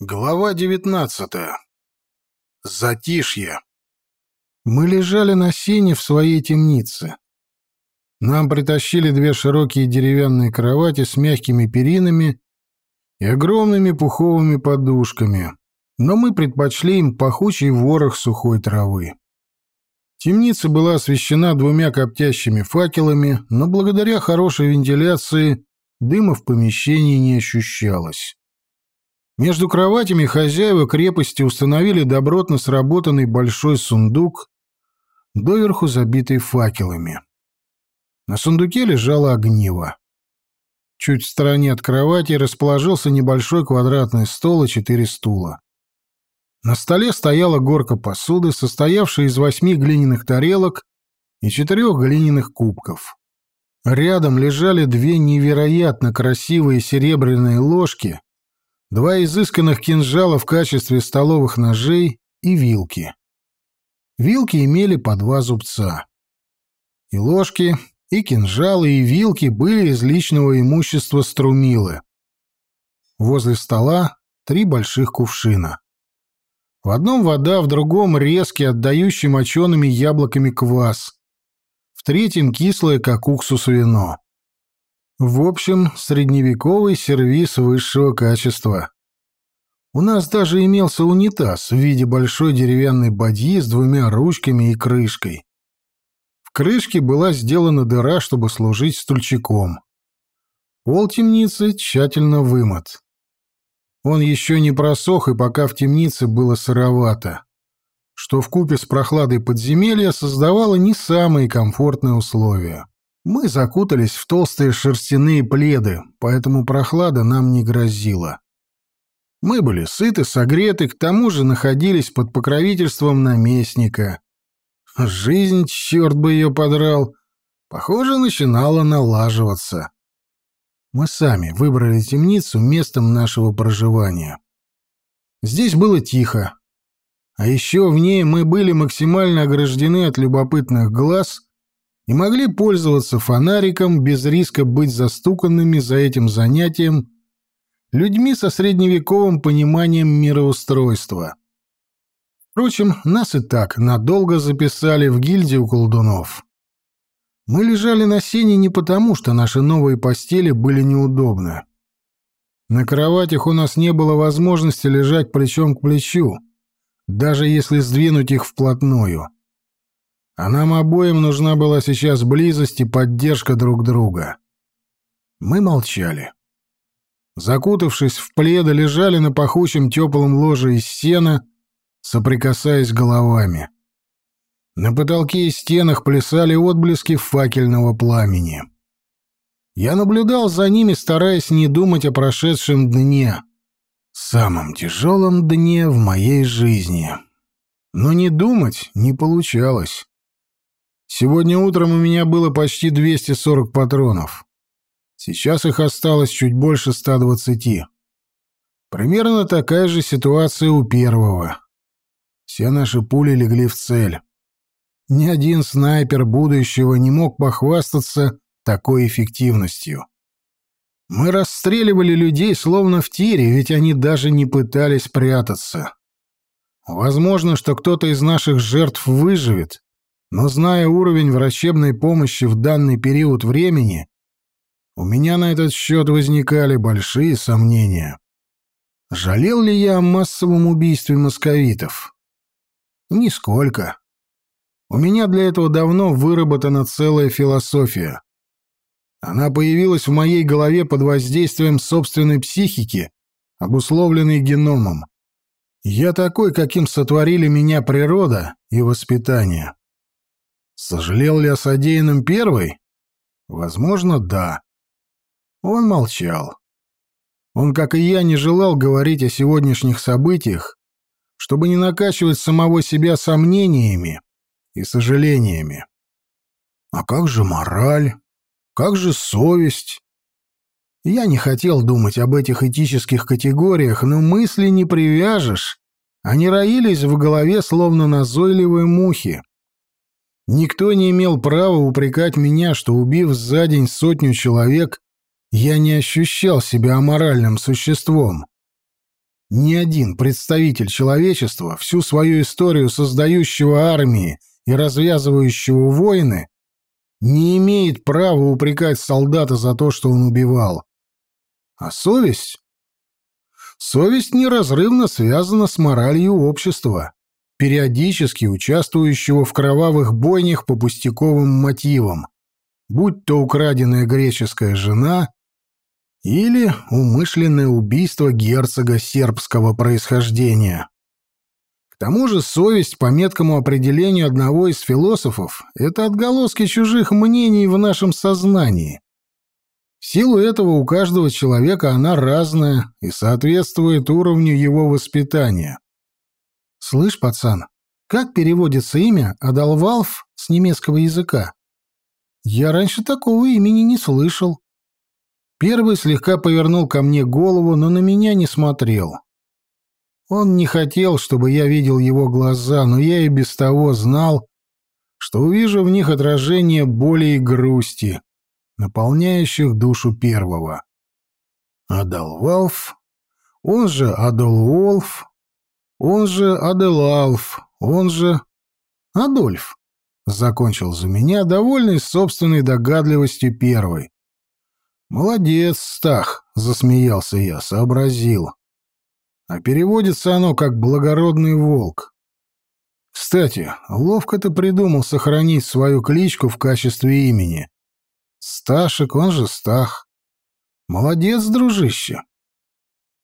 Глава девятнадцатая. Затишье. Мы лежали на сене в своей темнице. Нам притащили две широкие деревянные кровати с мягкими перинами и огромными пуховыми подушками, но мы предпочли им пахучий ворох сухой травы. Темница была освещена двумя коптящими факелами, но благодаря хорошей вентиляции дыма в помещении не ощущалось. Между кроватями хозяева крепости установили добротно сработанный большой сундук, доверху забитый факелами. На сундуке лежало огниво. Чуть в стороне от кровати расположился небольшой квадратный стол и четыре стула. На столе стояла горка посуды, состоявшая из восьми глиняных тарелок и четырех глиняных кубков. Рядом лежали две невероятно красивые серебряные ложки два изысканных кинжала в качестве столовых ножей и вилки. Вилки имели по два зубца. И ложки, и кинжалы, и вилки были из личного имущества струмилы. Возле стола три больших кувшина. В одном вода, в другом резкий, отдающий мочеными яблоками квас. В третьем кислое, как уксус вино. В общем, средневековый сервиз высшего качества. У нас даже имелся унитаз в виде большой деревянной бадьи с двумя ручками и крышкой. В крышке была сделана дыра, чтобы служить стульчиком. Пол темницы тщательно вымыт. Он еще не просох, и пока в темнице было сыровато, что в купе с прохладой подземелья создавало не самые комфортные условия. Мы закутались в толстые шерстяные пледы, поэтому прохлада нам не грозила. Мы были сыты, согреты, к тому же находились под покровительством наместника. Жизнь, черт бы ее подрал, похоже, начинала налаживаться. Мы сами выбрали темницу местом нашего проживания. Здесь было тихо. А еще в ней мы были максимально ограждены от любопытных глаз и могли пользоваться фонариком без риска быть застуканными за этим занятием людьми со средневековым пониманием мироустройства. Впрочем, нас и так надолго записали в гильдию колдунов. Мы лежали на сене не потому, что наши новые постели были неудобны. На кроватях у нас не было возможности лежать плечом к плечу, даже если сдвинуть их вплотную. А нам обоим нужна была сейчас близость и поддержка друг друга. Мы молчали. Закутавшись в пледы, лежали на пахучем теплом ложе из сена, соприкасаясь головами. На потолке и стенах плясали отблески факельного пламени. Я наблюдал за ними, стараясь не думать о прошедшем дне, самом тяжелом дне в моей жизни. Но не думать не получалось. Сегодня утром у меня было почти 240 патронов. Сейчас их осталось чуть больше 120. Примерно такая же ситуация у первого. Все наши пули легли в цель. Ни один снайпер будущего не мог похвастаться такой эффективностью. Мы расстреливали людей словно в тире, ведь они даже не пытались прятаться. Возможно, что кто-то из наших жертв выживет, но зная уровень врачебной помощи в данный период времени, у меня на этот счет возникали большие сомнения. Жалел ли я о массовом убийстве московитов? Нисколько. У меня для этого давно выработана целая философия. Она появилась в моей голове под воздействием собственной психики, обусловленной геномом. Я такой, каким сотворили меня природа и воспитание. Сожалел ли о содеянном первый? Возможно, да. Он молчал. Он, как и я, не желал говорить о сегодняшних событиях, чтобы не накачивать самого себя сомнениями и сожалениями. А как же мораль? Как же совесть? Я не хотел думать об этих этических категориях, но мысли не привяжешь. Они роились в голове, словно назойливые мухи. Никто не имел права упрекать меня, что, убив за день сотню человек, я не ощущал себя аморальным существом. ни один представитель человечества, всю свою историю создающего армии и развязывающего войны, не имеет права упрекать солдата за то, что он убивал. А совесть? Совесть неразрывно связана с моралью общества, периодически участвующего в кровавых бойнях по пустяковым мотивам, будь то украденная греческая жена или умышленное убийство герцога сербского происхождения. К тому же совесть, по меткому определению одного из философов, это отголоски чужих мнений в нашем сознании. В силу этого у каждого человека она разная и соответствует уровню его воспитания. «Слышь, пацан, как переводится имя Адалвалф с немецкого языка?» «Я раньше такого имени не слышал». Первый слегка повернул ко мне голову, но на меня не смотрел. Он не хотел, чтобы я видел его глаза, но я и без того знал, что увижу в них отражение боли и грусти, наполняющих душу первого. Адалвалф, он же Адолволф, он же Аделалф, он же Адольф, закончил за меня, довольный собственной догадливостью первый. «Молодец, Стах!» — засмеялся я, сообразил. А переводится оно как «благородный волк». Кстати, ловко ты придумал сохранить свою кличку в качестве имени. Сташек, он же Стах. Молодец, дружище.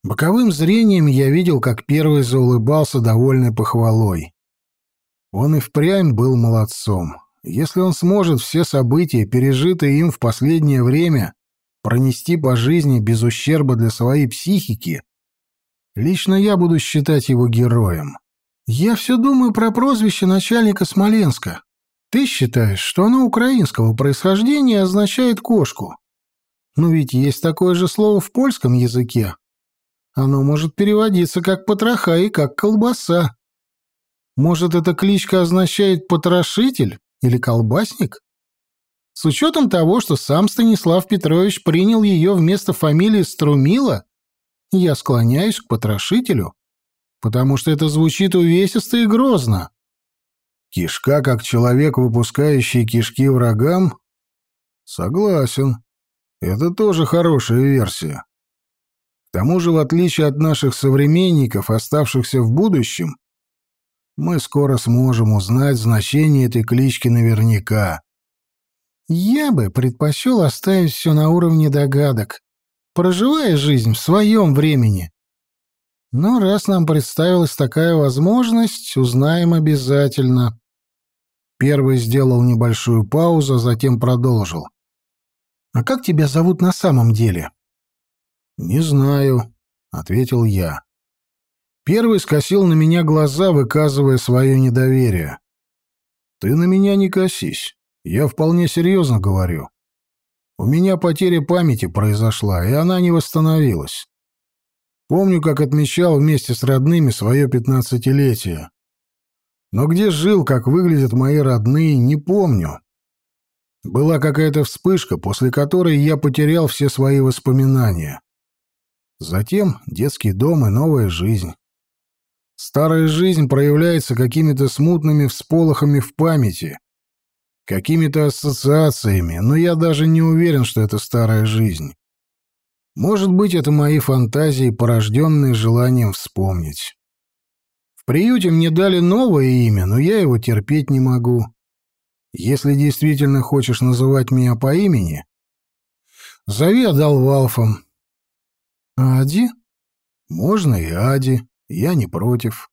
Боковым зрением я видел, как первый заулыбался довольной похвалой. Он и впрямь был молодцом. Если он сможет все события, пережитые им в последнее время, пронести по жизни без ущерба для своей психики, лично я буду считать его героем. Я все думаю про прозвище начальника Смоленска. Ты считаешь, что оно украинского происхождения означает кошку. Но ведь есть такое же слово в польском языке. Оно может переводиться как потроха и как колбаса. Может, эта кличка означает потрошитель или колбасник? С учетом того, что сам Станислав Петрович принял ее вместо фамилии Струмила, я склоняюсь к потрошителю, потому что это звучит увесисто и грозно. Кишка как человек, выпускающий кишки врагам? Согласен. Это тоже хорошая версия. К тому же, в отличие от наших современников, оставшихся в будущем, мы скоро сможем узнать значение этой клички наверняка. Я бы предпочел оставить все на уровне догадок, проживая жизнь в своем времени. Но раз нам представилась такая возможность, узнаем обязательно. Первый сделал небольшую паузу, а затем продолжил. «А как тебя зовут на самом деле?» «Не знаю», — ответил я. Первый скосил на меня глаза, выказывая свое недоверие. «Ты на меня не косись. Я вполне серьезно говорю. У меня потеря памяти произошла, и она не восстановилась. Помню, как отмечал вместе с родными свое пятнадцатилетие. Но где жил, как выглядят мои родные, не помню. Была какая-то вспышка, после которой я потерял все свои воспоминания. Затем детский дом и новая жизнь. Старая жизнь проявляется какими-то смутными всполохами в памяти, какими-то ассоциациями, но я даже не уверен, что это старая жизнь. Может быть, это мои фантазии, порожденные желанием вспомнить. В приюте мне дали новое имя, но я его терпеть не могу. Если действительно хочешь называть меня по имени, зови Адалвалфом. Ади? Можно и Ади, я не против.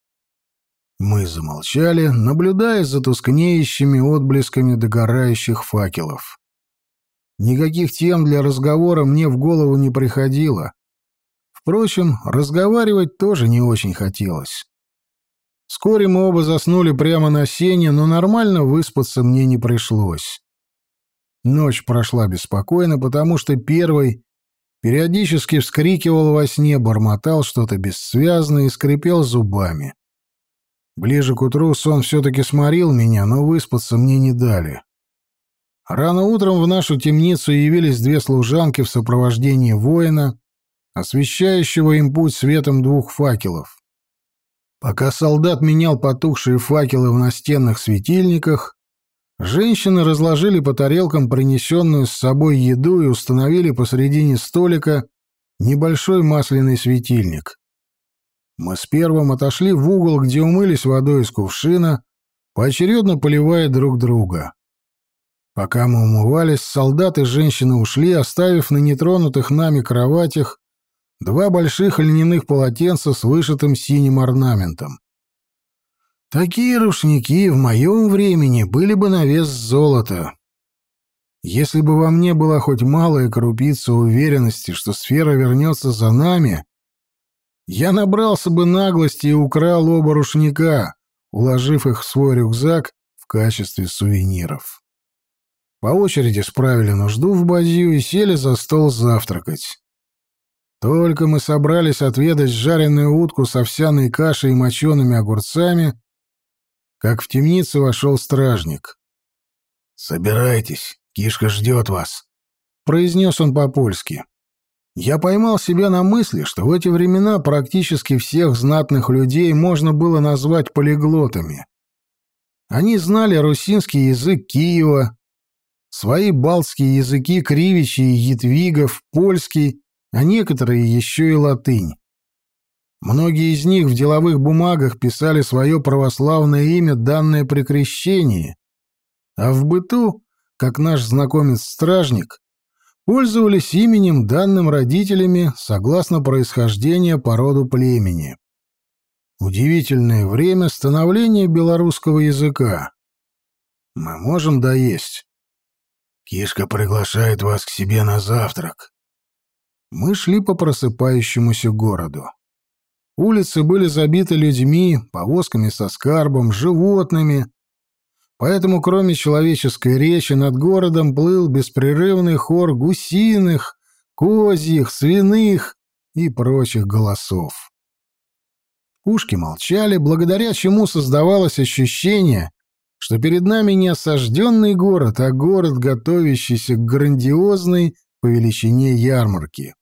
Мы замолчали, наблюдая за тускнеющими отблесками догорающих факелов. Никаких тем для разговора мне в голову не приходило. Впрочем, разговаривать тоже не очень хотелось. Вскоре мы оба заснули прямо на сене, но нормально выспаться мне не пришлось. Ночь прошла беспокойно, потому что первый периодически вскрикивал во сне, бормотал что-то бессвязное и скрипел зубами. Ближе к утру сон все-таки сморил меня, но выспаться мне не дали. Рано утром в нашу темницу явились две служанки в сопровождении воина освещающего им путь светом двух факелов. Пока солдат менял потухшие факелы в настенных светильниках, женщины разложили по тарелкам принесенную с собой еду и установили посредине столика небольшой масляный светильник. Мы с первым отошли в угол, где умылись водой из кувшина, поочередно поливая друг друга. Пока мы умывались, солдаты и женщины ушли, оставив на нетронутых нами кроватях два больших льняных полотенца с вышитым синим орнаментом. Такие рушники в моем времени были бы на вес золота. Если бы во мне была хоть малая крупица уверенности, что сфера вернется за нами, я набрался бы наглости и украл оба рушника, уложив их в свой рюкзак в качестве сувениров. По очереди справили нужду в бадью и сели за стол завтракать. Только мы собрались отведать жареную утку с овсяной кашей и мочеными огурцами, как в темницу вошел стражник. «Собирайтесь, кишка ждет вас», — произнес он по-польски. Я поймал себя на мысли, что в эти времена практически всех знатных людей можно было назвать полиглотами. Они знали русинский язык Киева, свои балтские языки Кривичи и Едвигов, польский, а некоторые еще и латынь. Многие из них в деловых бумагах писали свое православное имя, данное при крещении, а в быту, как наш знакомец-стражник, пользовались именем, данным родителями, согласно происхождению по роду племени. Удивительное время становления белорусского языка. Мы можем доесть. Кишка приглашает вас к себе на завтрак. Мы шли по просыпающемуся городу. Улицы были забиты людьми, повозками со скарбом, животными. Поэтому, кроме человеческой речи, над городом плыл беспрерывный хор гусиных, козьих, свиных и прочих голосов. Пушки молчали, благодаря чему создавалось ощущение, что перед нами не осажденный город, а город, готовящийся к грандиозной по величине ярмарке.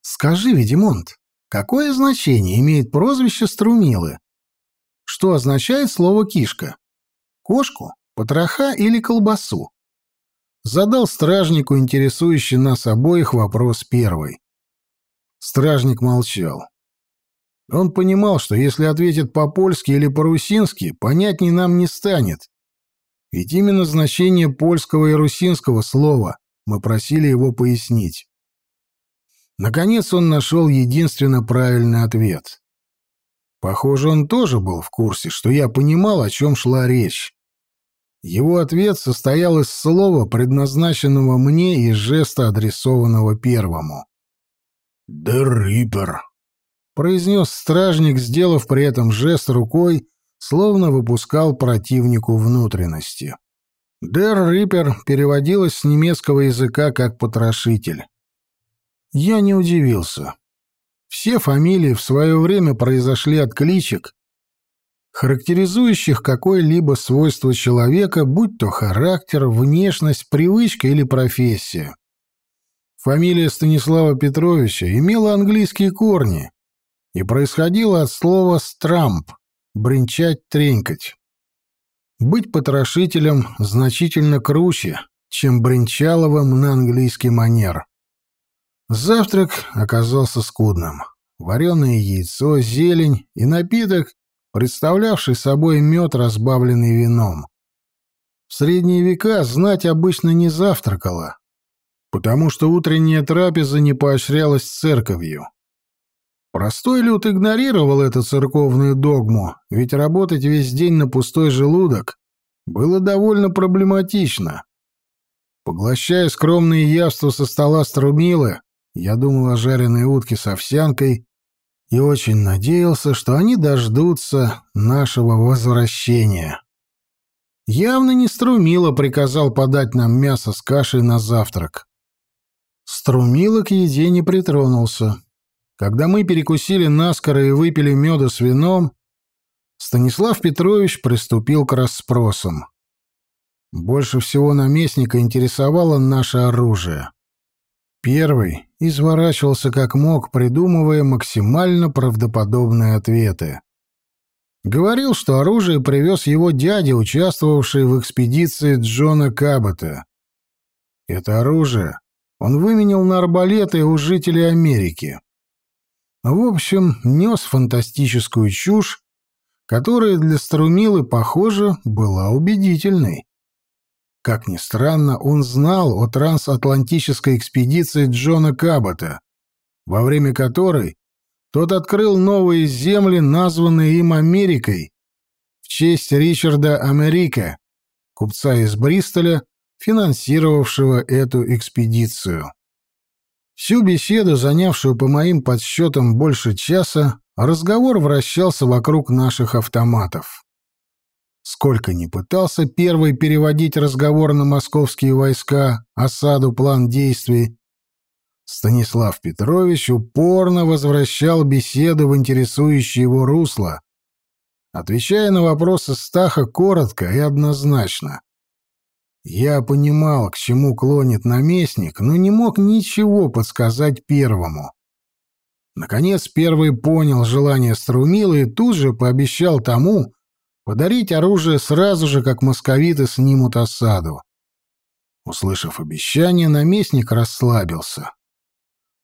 «Скажи, Ведимонт, какое значение имеет прозвище Струмилы? Что означает слово «кишка»? Кошку, потроха или колбасу?» Задал стражнику, интересующий нас обоих, вопрос первый. Стражник молчал. Он понимал, что если ответит по-польски или по-русински, понятней нам не станет. Ведь именно значение польского и русинского слова мы просили его пояснить. Наконец он нашел единственно правильный ответ. Похоже, он тоже был в курсе, что я понимал, о чем шла речь. Его ответ состоял из слова, предназначенного мне и жеста, адресованного первому. «Дер Риппер», произнес стражник, сделав при этом жест рукой, словно выпускал противнику внутренности. «Дер Риппер» переводилось с немецкого языка как «потрошитель». Я не удивился. Все фамилии в свое время произошли от кличек, характеризующих какое-либо свойство человека, будь то характер, внешность, привычка или профессия. Фамилия Станислава Петровича имела английские корни, и происходило от слова «страмп» — бренчать, тренькать. Быть потрошителем значительно круче, чем бренчаловым на английский манер. Завтрак оказался скудным. Вареное яйцо, зелень и напиток, представлявший собой мед, разбавленный вином. В средние века знать обычно не завтракала, потому что утренняя трапеза не поощрялась церковью. Простой люд игнорировал эту церковную догму, ведь работать весь день на пустой желудок было довольно проблематично. Поглощая скромные явства со стола струмилы, я думал о жареной утке с овсянкой и очень надеялся, что они дождутся нашего возвращения. Явно не Струмила приказал подать нам мясо с кашей на завтрак. Струмила к еде не притронулся. Когда мы перекусили наскоро и выпили меда с вином, Станислав Петрович приступил к расспросам. Больше всего наместника интересовало наше оружие. Первый изворачивался как мог, придумывая максимально правдоподобные ответы. Говорил, что оружие привез его дядя, участвовавший в экспедиции Джона Кабота. Это оружие он выменил на арбалеты у жителей Америки. В общем, нес фантастическую чушь, которая для Струмилы, похоже, была убедительной. Как ни странно, он знал о трансатлантической экспедиции Джона Кабота, во время которой тот открыл новые земли, названные им Америкой, в честь Ричарда Америка, купца из Бристоля, финансировавшего эту экспедицию. Всю беседу, занявшую по моим подсчетам больше часа, разговор вращался вокруг наших автоматов. Сколько ни пытался первый переводить разговор на московские войска, осаду, план действий, Станислав Петрович упорно возвращал беседу в интересующее его русло, отвечая на вопросы Стаха коротко и однозначно. Я понимал, к чему клонит наместник, но не мог ничего подсказать первому. Наконец первый понял желание Струмила и тут же пообещал тому подарить оружие сразу же, как московиты снимут осаду. Услышав обещание, наместник расслабился.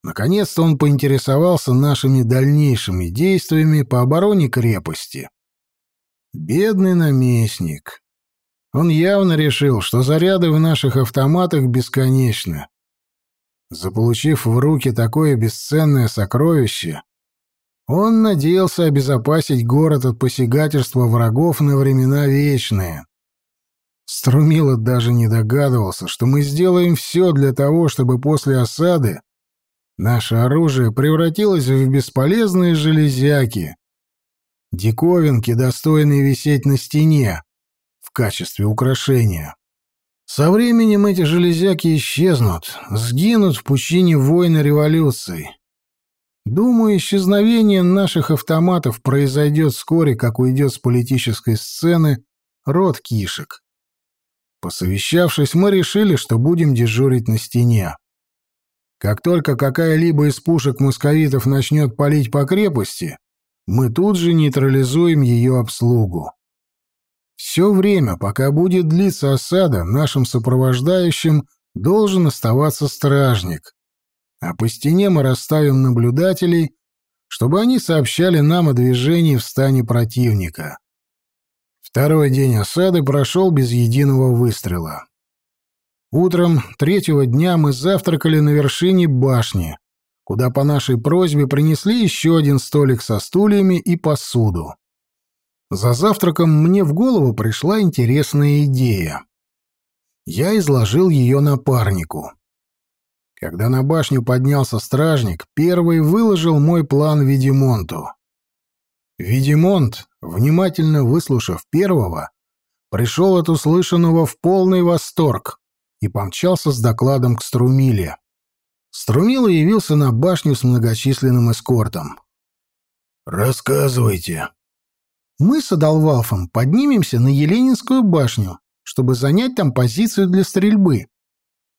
Наконец-то он поинтересовался нашими дальнейшими действиями по обороне крепости. Бедный наместник. Он явно решил, что заряды в наших автоматах бесконечны. Заполучив в руки такое бесценное сокровище, он надеялся обезопасить город от посягательства врагов на времена вечные. Струмило даже не догадывался, что мы сделаем все для того, чтобы после осады наше оружие превратилось в бесполезные железяки, диковинки, достойные висеть на стене, качестве украшения. Со временем эти железяки исчезнут, сгинут в пучине войны революций. Думаю, исчезновение наших автоматов произойдет вскоре, как уйдет с политической сцены род кишек. Посовещавшись, мы решили, что будем дежурить на стене. Как только какая-либо из пушек московитов начнет палить по крепости, мы тут же нейтрализуем ее обслугу. Все время, пока будет длиться осада, нашим сопровождающим должен оставаться стражник. А по стене мы расставим наблюдателей, чтобы они сообщали нам о движении в стане противника. Второй день осады прошел без единого выстрела. Утром третьего дня мы завтракали на вершине башни, куда по нашей просьбе принесли еще один столик со стульями и посуду. За завтраком мне в голову пришла интересная идея. Я изложил ее напарнику. Когда на башню поднялся стражник, первый выложил мой план Видимонту. Видимонт, внимательно выслушав первого, пришел от услышанного в полный восторг и помчался с докладом к Струмиле. Струмила явился на башню с многочисленным эскортом. «Рассказывайте», мы с Адалвалфом поднимемся на Еленинскую башню, чтобы занять там позицию для стрельбы.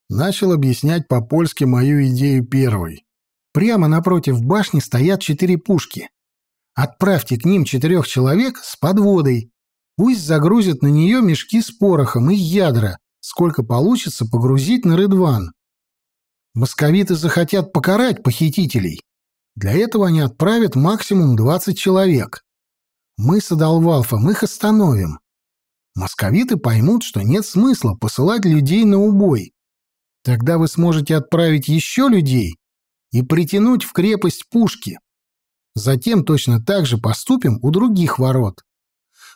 Начал объяснять по-польски мою идею первой. Прямо напротив башни стоят четыре пушки. Отправьте к ним четырех человек с подводой. Пусть загрузят на нее мешки с порохом и ядра, сколько получится погрузить на Рыдван. Московиты захотят покарать похитителей. Для этого они отправят максимум 20 человек. Мы с Адалвалфом их остановим. Московиты поймут, что нет смысла посылать людей на убой. Тогда вы сможете отправить еще людей и притянуть в крепость пушки. Затем точно так же поступим у других ворот.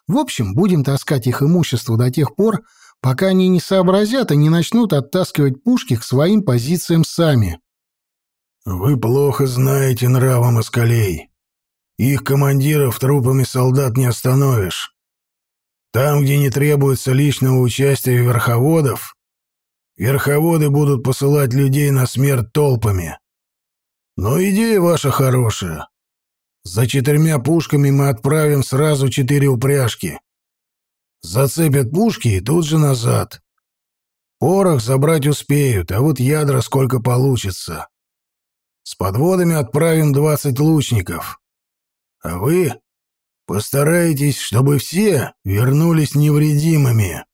В общем, будем таскать их имущество до тех пор, пока они не сообразят и не начнут оттаскивать пушки к своим позициям сами. «Вы плохо знаете нравы москалей», их командиров трупами солдат не остановишь. Там, где не требуется личного участия верховодов, верховоды будут посылать людей на смерть толпами. Но идея ваша хорошая. За четырьмя пушками мы отправим сразу четыре упряжки. Зацепят пушки и тут же назад. Порох забрать успеют, а вот ядра сколько получится. С подводами отправим двадцать лучников. А вы постарайтесь, чтобы все вернулись невредимыми.